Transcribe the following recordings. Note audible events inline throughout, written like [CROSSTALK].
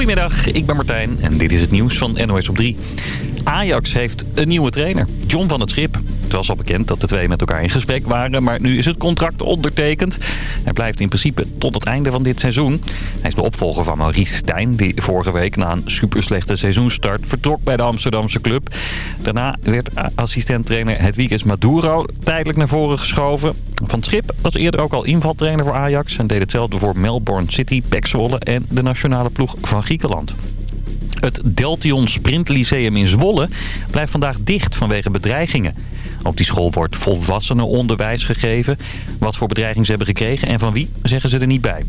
Goedemiddag, ik ben Martijn en dit is het nieuws van NOS op 3. Ajax heeft een nieuwe trainer, John van het Schip. Het was al bekend dat de twee met elkaar in gesprek waren, maar nu is het contract ondertekend. Hij blijft in principe tot het einde van dit seizoen. Hij is de opvolger van Maurice Stijn, die vorige week na een superslechte seizoenstart vertrok bij de Amsterdamse club. Daarna werd assistenttrainer Hedwiges Maduro tijdelijk naar voren geschoven. Van het Schip was eerder ook al invaltrainer voor Ajax en deed hetzelfde voor Melbourne City, Pek Zwolle en de nationale ploeg van Griekenland. Het Deltion Sprint Lyceum in Zwolle blijft vandaag dicht vanwege bedreigingen. Op die school wordt volwassenenonderwijs gegeven. Wat voor bedreiging ze hebben gekregen en van wie, zeggen ze er niet bij.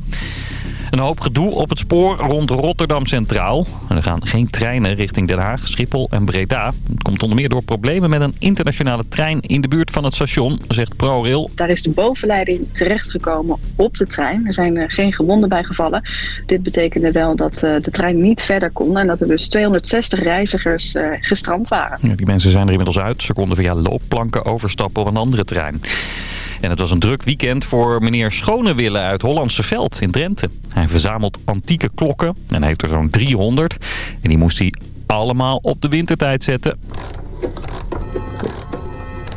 Een hoop gedoe op het spoor rond Rotterdam Centraal. Er gaan geen treinen richting Den Haag, Schiphol en Breda. Het komt onder meer door problemen met een internationale trein in de buurt van het station, zegt ProRail. Daar is de bovenleiding terechtgekomen op de trein. Er zijn geen gewonden bij gevallen. Dit betekende wel dat de trein niet verder kon en dat er dus 260 reizigers gestrand waren. Ja, die mensen zijn er inmiddels uit. Ze konden via loopplanken overstappen op een andere trein. En het was een druk weekend voor meneer Schonewille uit Hollandse Veld in Drenthe. Hij verzamelt antieke klokken en heeft er zo'n 300. En die moest hij allemaal op de wintertijd zetten.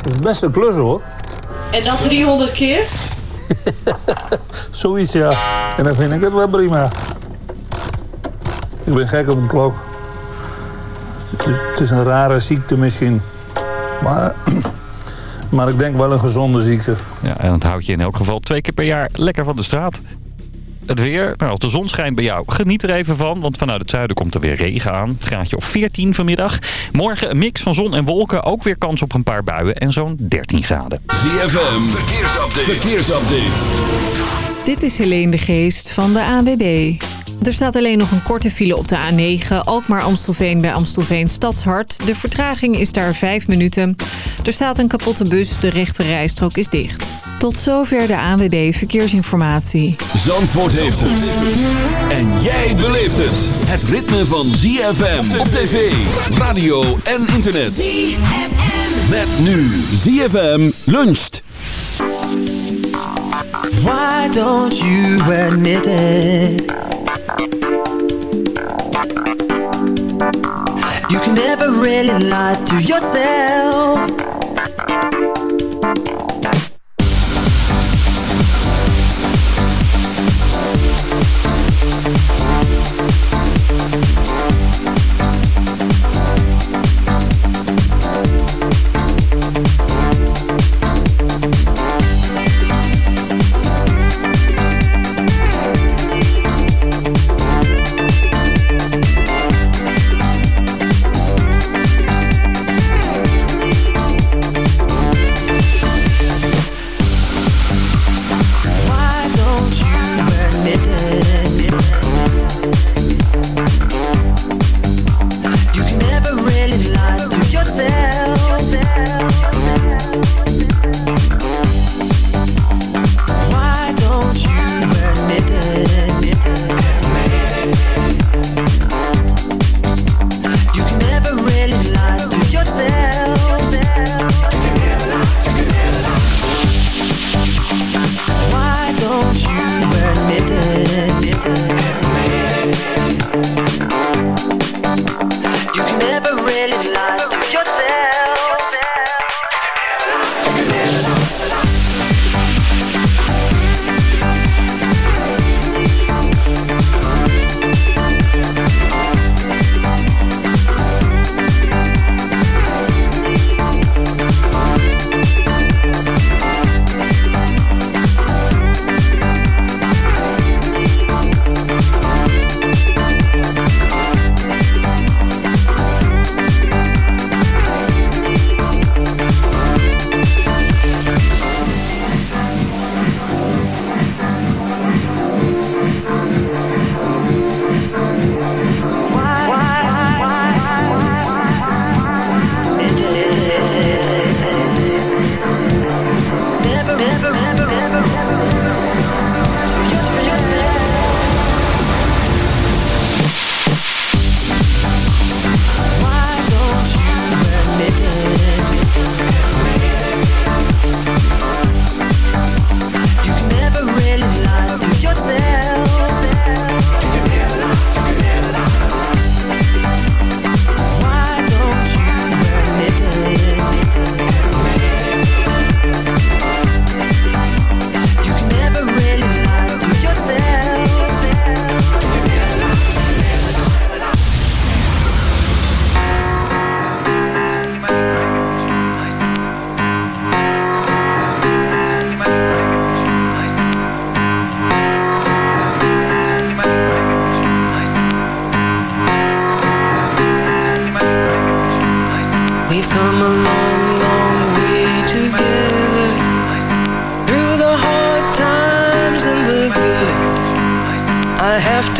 Dat is best een klus hoor. En dan 300 keer? [LAUGHS] Zoiets ja. En dan vind ik het wel prima. Ik ben gek op een klok. Het is, het is een rare ziekte misschien. Maar maar ik denk wel een gezonde ziekte. Ja, en het houdt je in elk geval twee keer per jaar lekker van de straat. Het weer, nou, als de zon schijnt bij jou, geniet er even van. Want vanuit het zuiden komt er weer regen aan. Graadje of 14 vanmiddag. Morgen een mix van zon en wolken. Ook weer kans op een paar buien en zo'n 13 graden. ZFM, verkeersupdate. verkeersupdate. Dit is Helene de Geest van de ANWB. Er staat alleen nog een korte file op de A9, Alkmaar-Amstelveen bij Amstelveen Stadshart. De vertraging is daar 5 minuten. Er staat een kapotte bus, de rechte rijstrook is dicht. Tot zover de ANWB Verkeersinformatie. Zandvoort heeft het. En jij beleeft het. Het ritme van ZFM op tv, radio en internet. ZFM. Met nu ZFM luncht. Why don't you admit it? You can never really lie to yourself.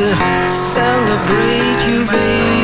To celebrate you, baby.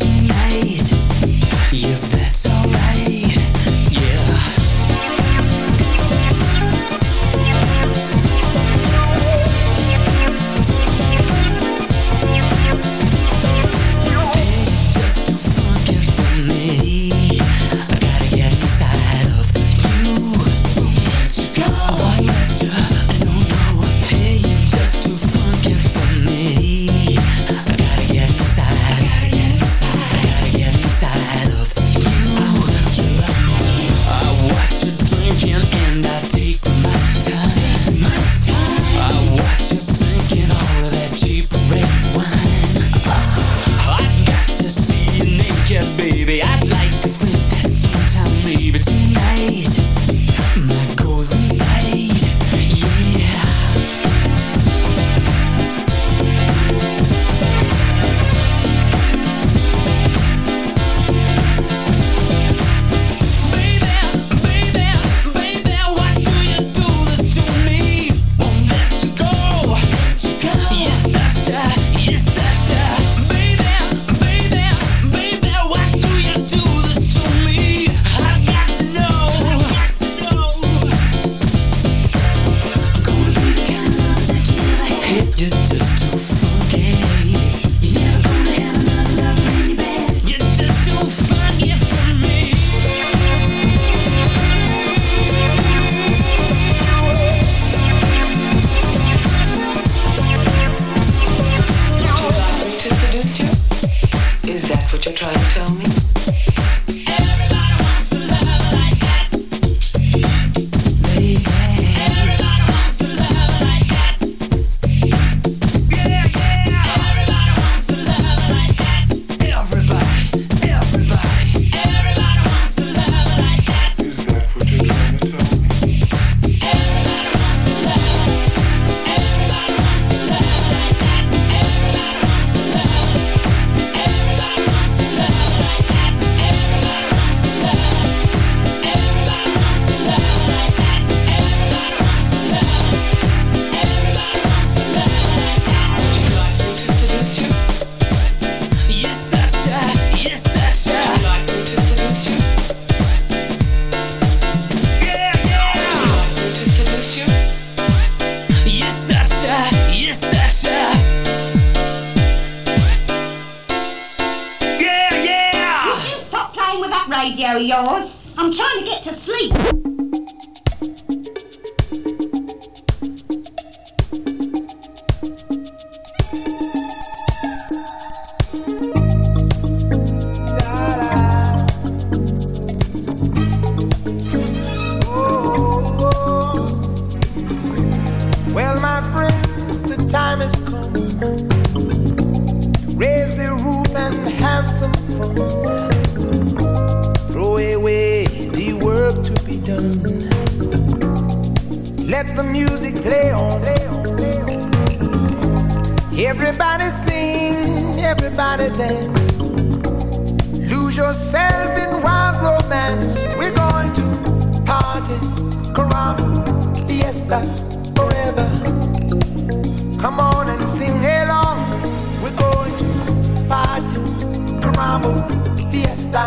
Hey. vamos, fiesta.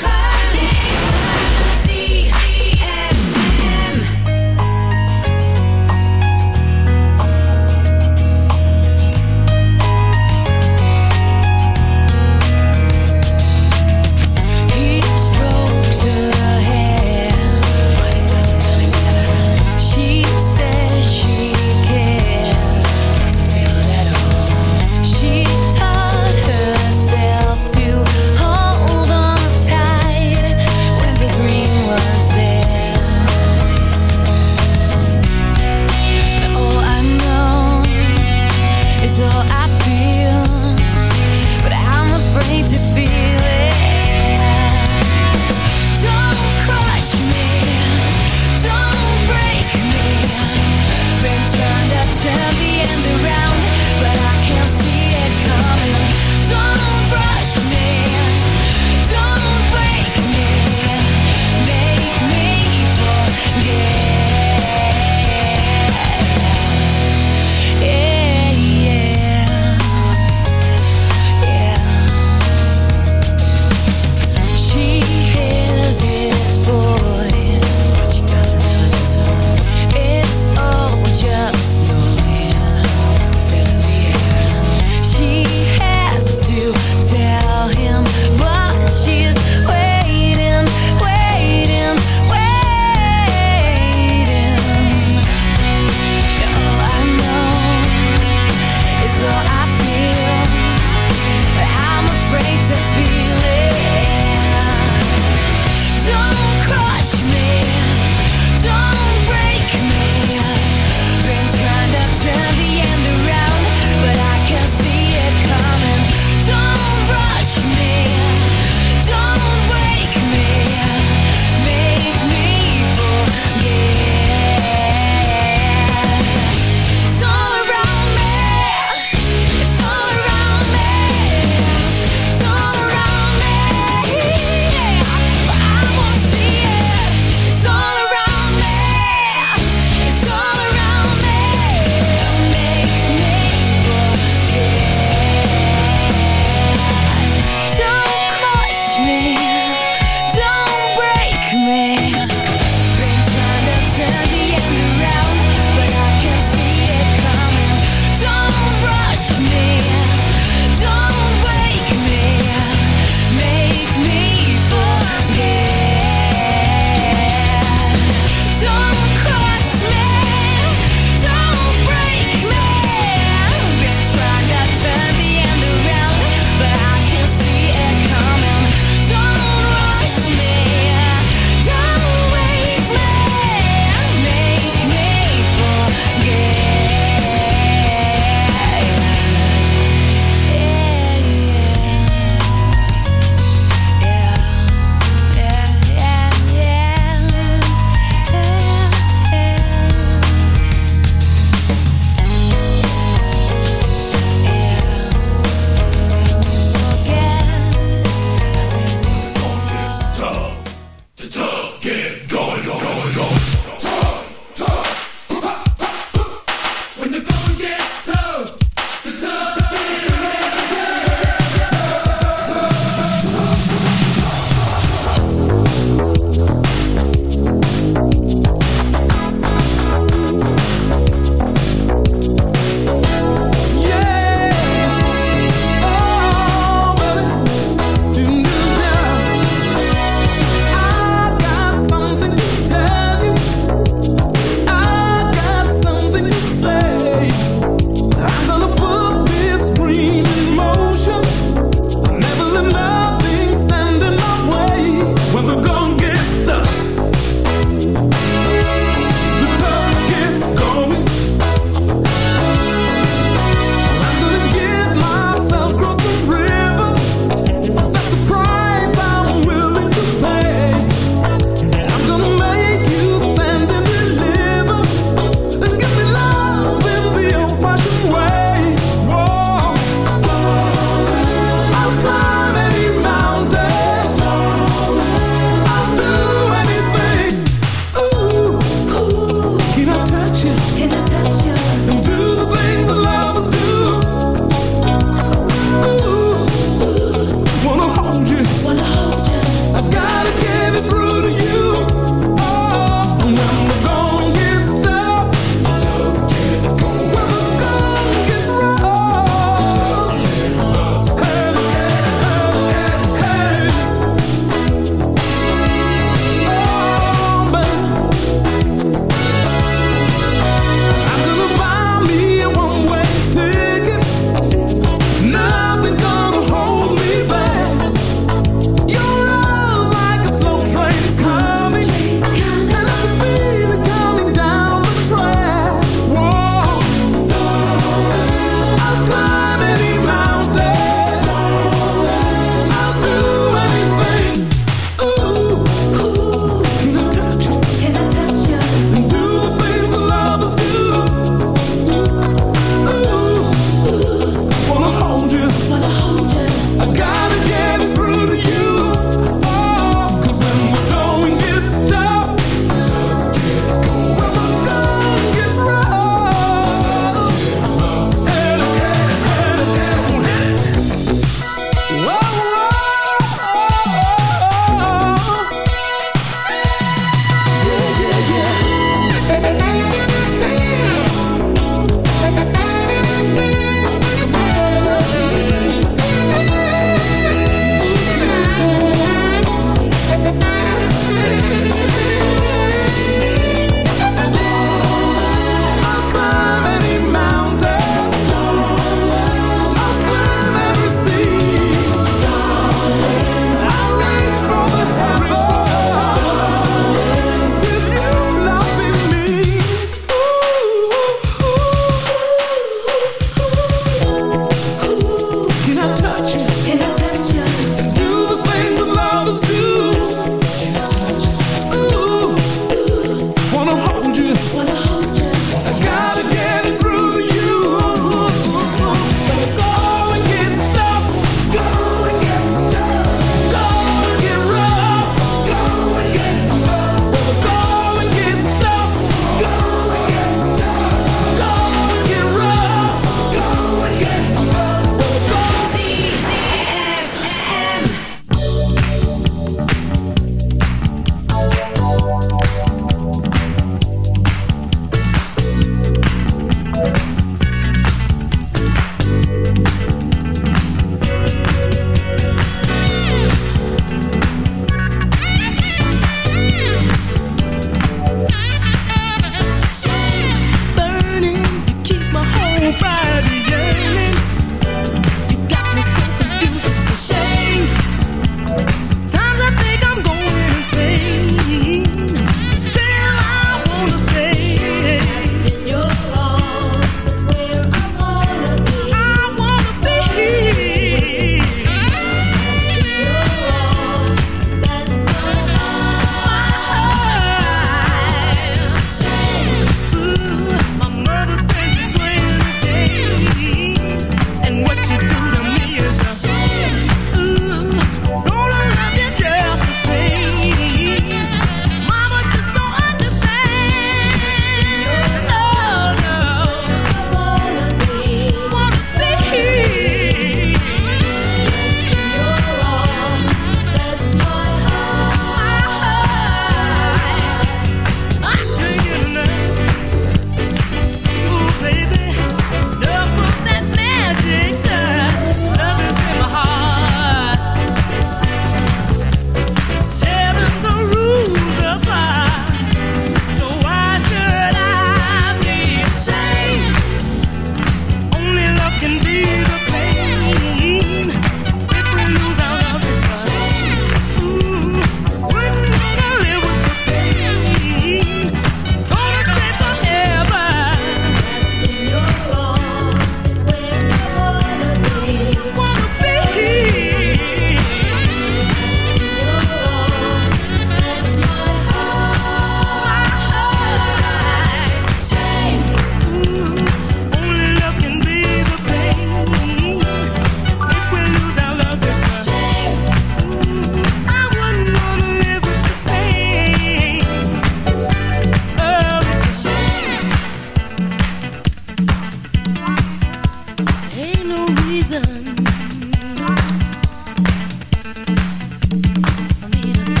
I me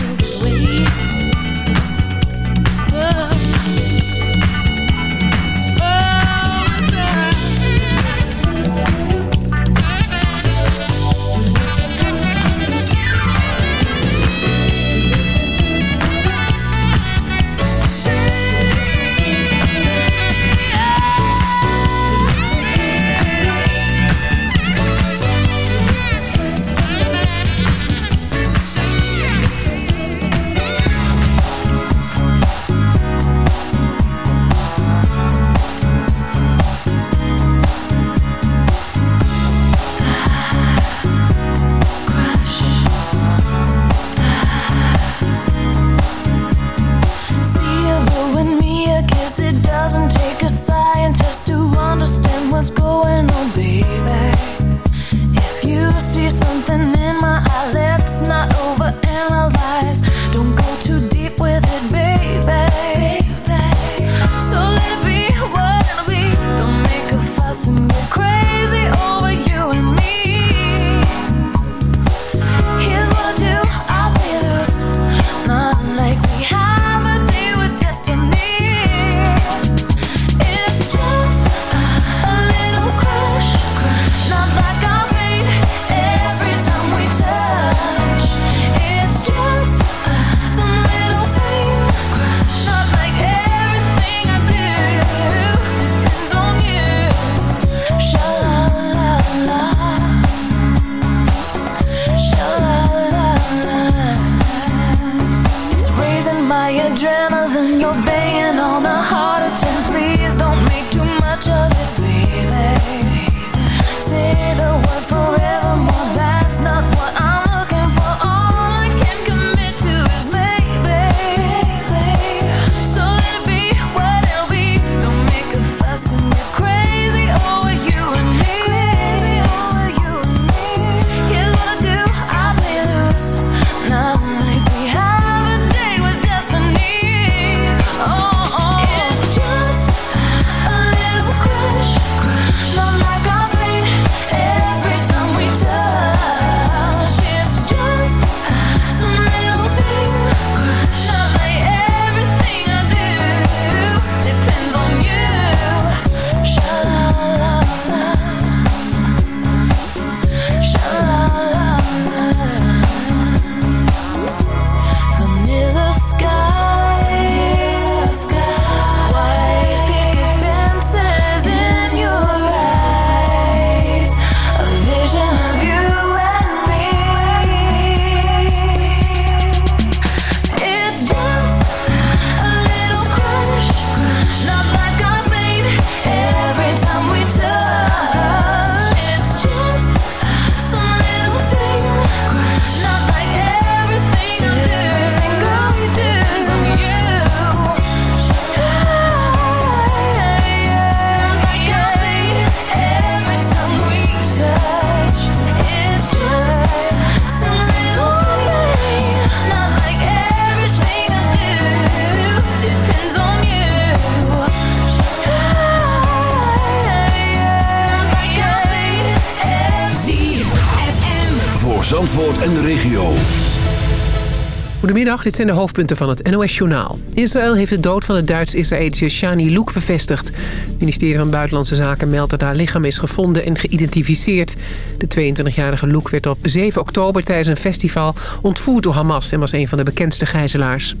Goedemiddag, dit zijn de hoofdpunten van het NOS-journaal. Israël heeft de dood van de Duits-Israëlische Shani Louk bevestigd. Het ministerie van Buitenlandse Zaken meldt dat haar lichaam is gevonden en geïdentificeerd. De 22-jarige Louk werd op 7 oktober tijdens een festival ontvoerd door Hamas... en was een van de bekendste gijzelaars.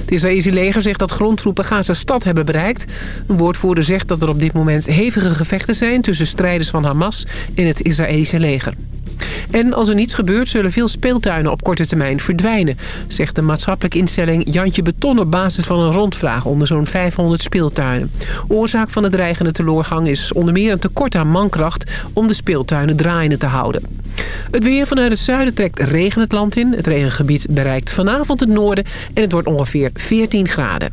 Het Israëlische leger zegt dat grondtroepen Gaza-stad hebben bereikt. Een woordvoerder zegt dat er op dit moment hevige gevechten zijn... tussen strijders van Hamas en het Israëlische leger. En als er niets gebeurt, zullen veel speeltuinen op korte termijn verdwijnen... zegt de maatschappelijke instelling Jantje Beton op basis van een rondvraag onder zo'n 500 speeltuinen. Oorzaak van het dreigende teloorgang is onder meer een tekort aan mankracht... om de speeltuinen draaiende te houden. Het weer vanuit het zuiden trekt regen het land in. Het regengebied bereikt vanavond het noorden en het wordt ongeveer 14 graden.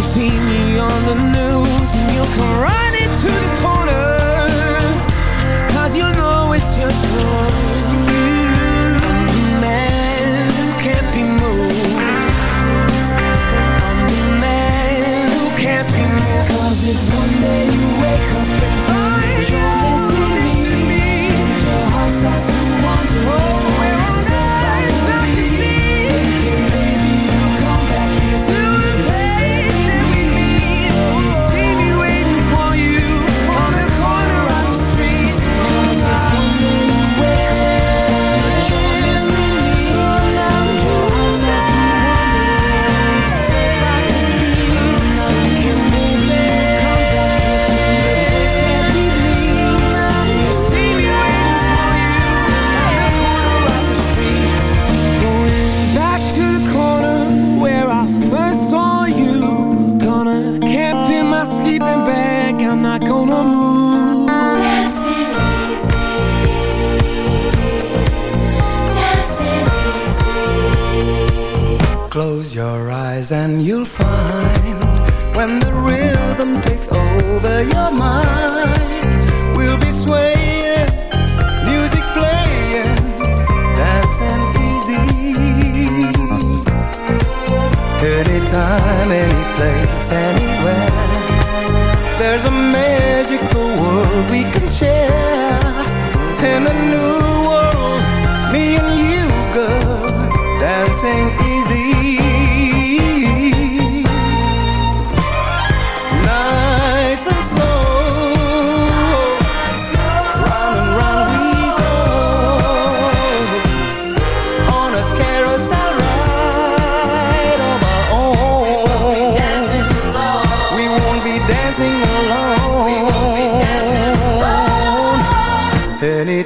You see me on the news. And you'll come running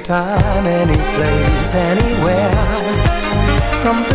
Anytime, any place, anywhere. From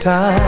time.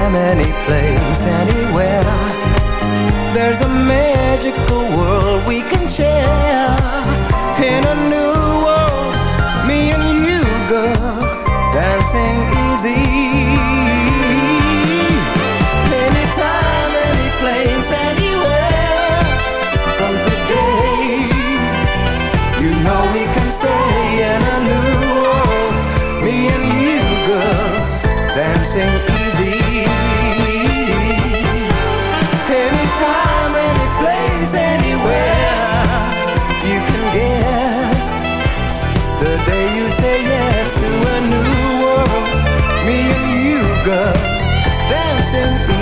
Girl, dancing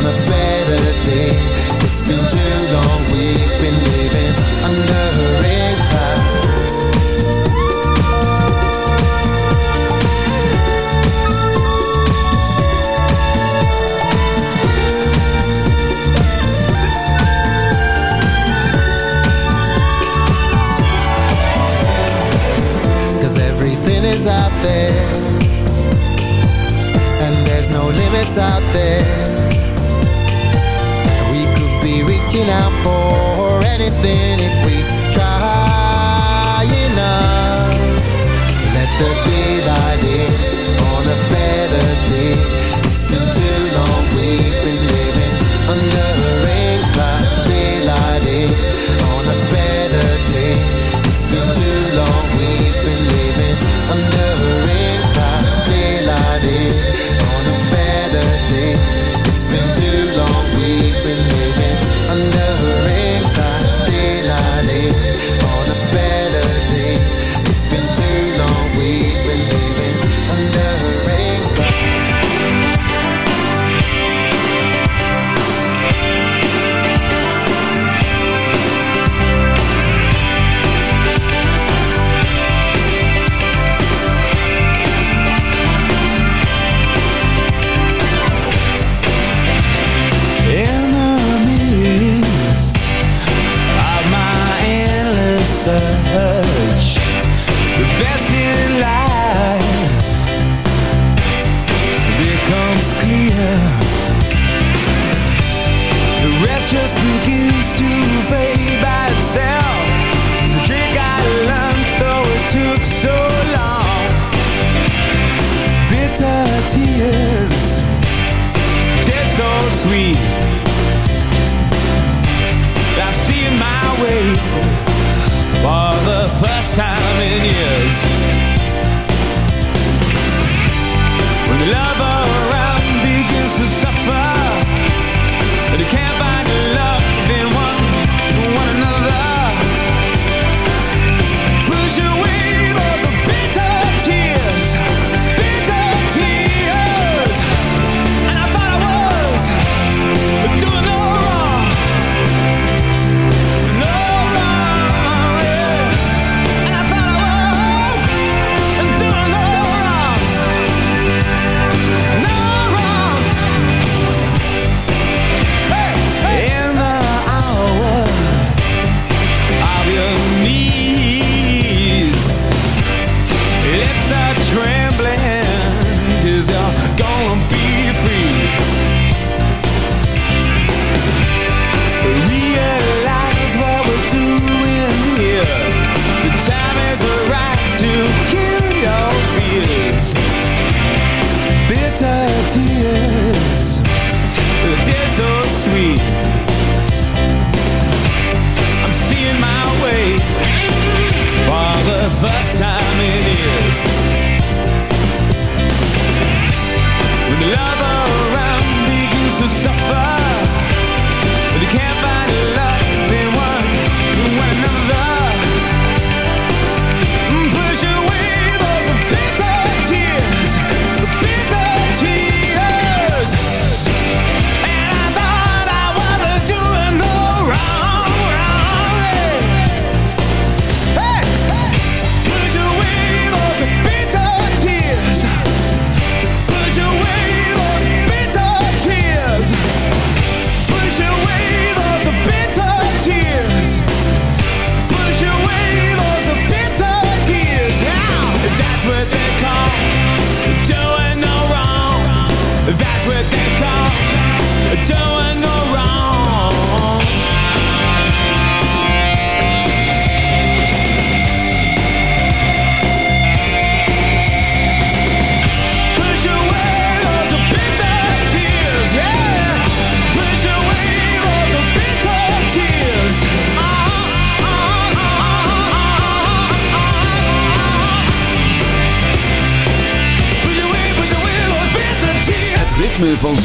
on a better day. It's been too long, we've been living under a rock. everything is out there and there's no limits out there reaching out for anything if we try enough. Let the day light on a better day.